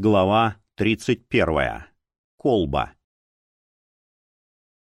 Глава 31. Колба.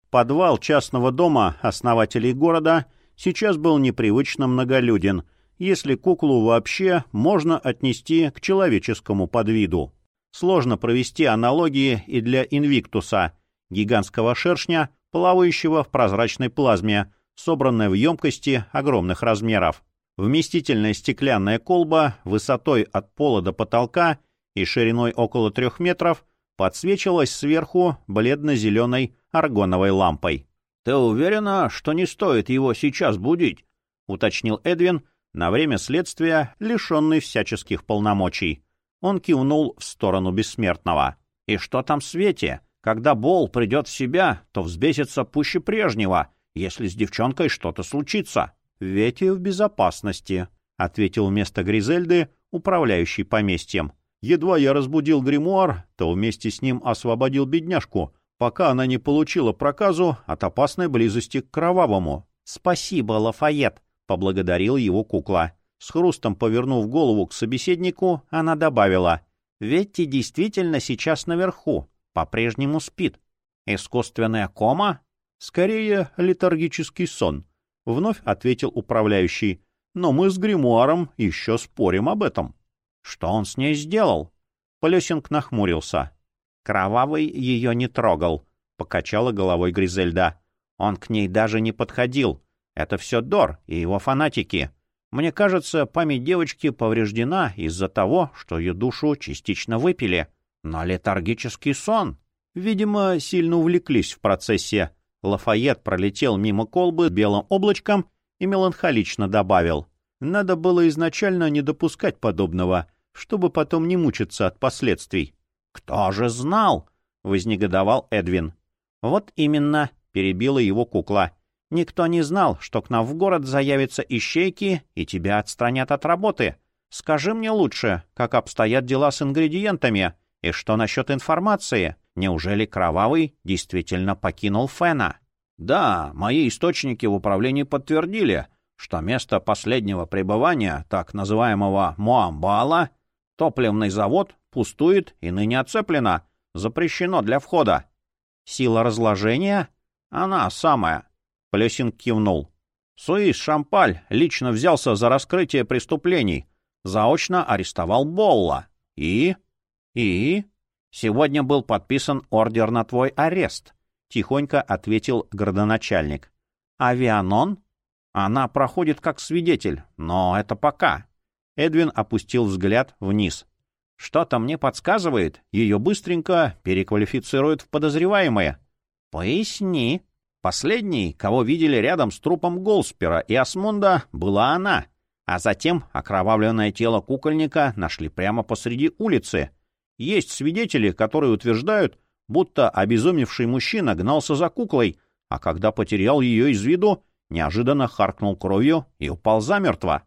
Подвал частного дома основателей города сейчас был непривычно многолюден, если куклу вообще можно отнести к человеческому подвиду. Сложно провести аналогии и для инвиктуса, гигантского шершня, плавающего в прозрачной плазме, собранной в емкости огромных размеров. Вместительная стеклянная колба высотой от пола до потолка – и шириной около трех метров подсвечивалась сверху бледно-зеленой аргоновой лампой. — Ты уверена, что не стоит его сейчас будить? — уточнил Эдвин, на время следствия лишенный всяческих полномочий. Он кивнул в сторону бессмертного. — И что там в свете? Когда Бол придет в себя, то взбесится пуще прежнего, если с девчонкой что-то случится. — Вети в безопасности, — ответил вместо Гризельды управляющий поместьем. Едва я разбудил гримуар, то вместе с ним освободил бедняжку, пока она не получила проказу от опасной близости к кровавому. — Спасибо, Лафайет, — поблагодарил его кукла. С хрустом повернув голову к собеседнику, она добавила. — Ветти действительно сейчас наверху, по-прежнему спит. Искусственная кома? — Скорее, летаргический сон, — вновь ответил управляющий. — Но мы с гримуаром еще спорим об этом. — что он с ней сделал? Полесинг нахмурился. Кровавый ее не трогал, — покачала головой Гризельда. Он к ней даже не подходил. Это все Дор и его фанатики. Мне кажется, память девочки повреждена из-за того, что ее душу частично выпили. Но летаргический сон... Видимо, сильно увлеклись в процессе. Лафайет пролетел мимо колбы белым облачком и меланхолично добавил. Надо было изначально не допускать подобного, чтобы потом не мучиться от последствий. — Кто же знал? — вознегодовал Эдвин. — Вот именно, — перебила его кукла. — Никто не знал, что к нам в город заявятся ищейки и тебя отстранят от работы. Скажи мне лучше, как обстоят дела с ингредиентами, и что насчет информации? Неужели Кровавый действительно покинул Фена? — Да, мои источники в управлении подтвердили, — что место последнего пребывания так называемого Муамбала, топливный завод, пустует и ныне оцеплено, запрещено для входа. Сила разложения? Она самая. Плесин кивнул. Суис Шампаль лично взялся за раскрытие преступлений, заочно арестовал Болла. И? И? Сегодня был подписан ордер на твой арест, тихонько ответил градоначальник. Авианон она проходит как свидетель, но это пока. Эдвин опустил взгляд вниз. Что-то мне подсказывает, ее быстренько переквалифицируют в подозреваемое. Поясни. Последней, кого видели рядом с трупом Голспера и Асмунда, была она. А затем окровавленное тело кукольника нашли прямо посреди улицы. Есть свидетели, которые утверждают, будто обезумевший мужчина гнался за куклой, а когда потерял ее из виду, неожиданно харкнул кровью и упал замертво.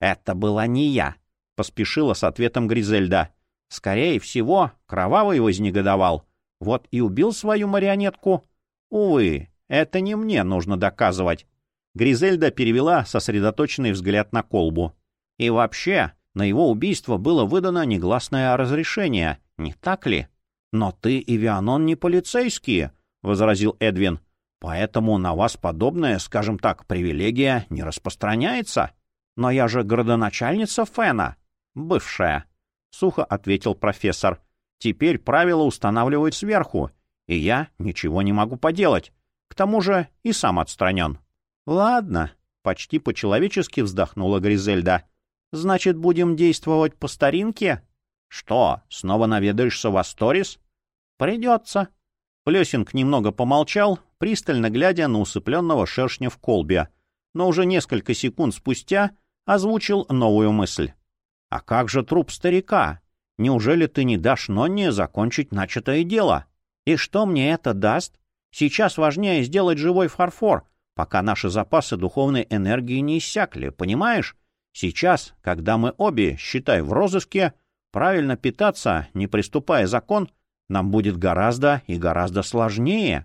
«Это была не я», — поспешила с ответом Гризельда. «Скорее всего, Кровавый вознегодовал. Вот и убил свою марионетку. Увы, это не мне нужно доказывать». Гризельда перевела сосредоточенный взгляд на колбу. «И вообще, на его убийство было выдано негласное разрешение, не так ли?» «Но ты и Вианон не полицейские», — возразил Эдвин. Поэтому на вас подобная, скажем так, привилегия не распространяется. Но я же городоначальница Фена. Бывшая. Сухо ответил профессор. Теперь правила устанавливают сверху, и я ничего не могу поделать. К тому же и сам отстранен. Ладно, почти по-человечески вздохнула Гризельда. Значит, будем действовать по старинке? Что, снова наведаешься в Асторис? Придется. Плесинг немного помолчал, пристально глядя на усыпленного шершня в колбе, но уже несколько секунд спустя озвучил новую мысль. «А как же труп старика? Неужели ты не дашь Нонне закончить начатое дело? И что мне это даст? Сейчас важнее сделать живой фарфор, пока наши запасы духовной энергии не иссякли, понимаешь? Сейчас, когда мы обе, считай, в розыске, правильно питаться, не приступая закон, нам будет гораздо и гораздо сложнее.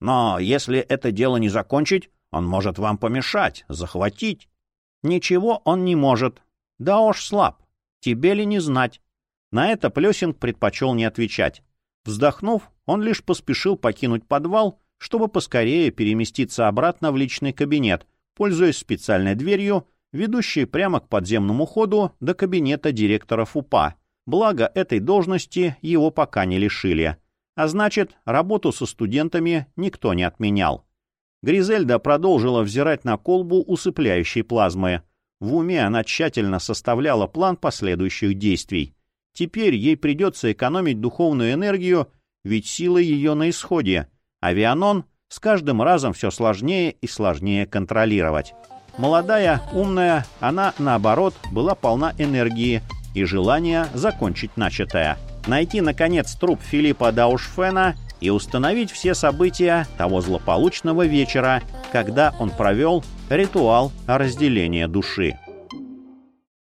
Но если это дело не закончить, он может вам помешать, захватить. Ничего он не может. Да уж слаб. Тебе ли не знать? На это Плесинг предпочел не отвечать. Вздохнув, он лишь поспешил покинуть подвал, чтобы поскорее переместиться обратно в личный кабинет, пользуясь специальной дверью, ведущей прямо к подземному ходу до кабинета директора ФУПА. Благо, этой должности его пока не лишили. А значит, работу со студентами никто не отменял. Гризельда продолжила взирать на колбу усыпляющей плазмы. В уме она тщательно составляла план последующих действий. Теперь ей придется экономить духовную энергию, ведь силы ее на исходе. Авианон с каждым разом все сложнее и сложнее контролировать. Молодая, умная, она, наоборот, была полна энергии и желания закончить начатое. Найти, наконец, труп Филиппа Даушфена и установить все события того злополучного вечера, когда он провел ритуал разделения души.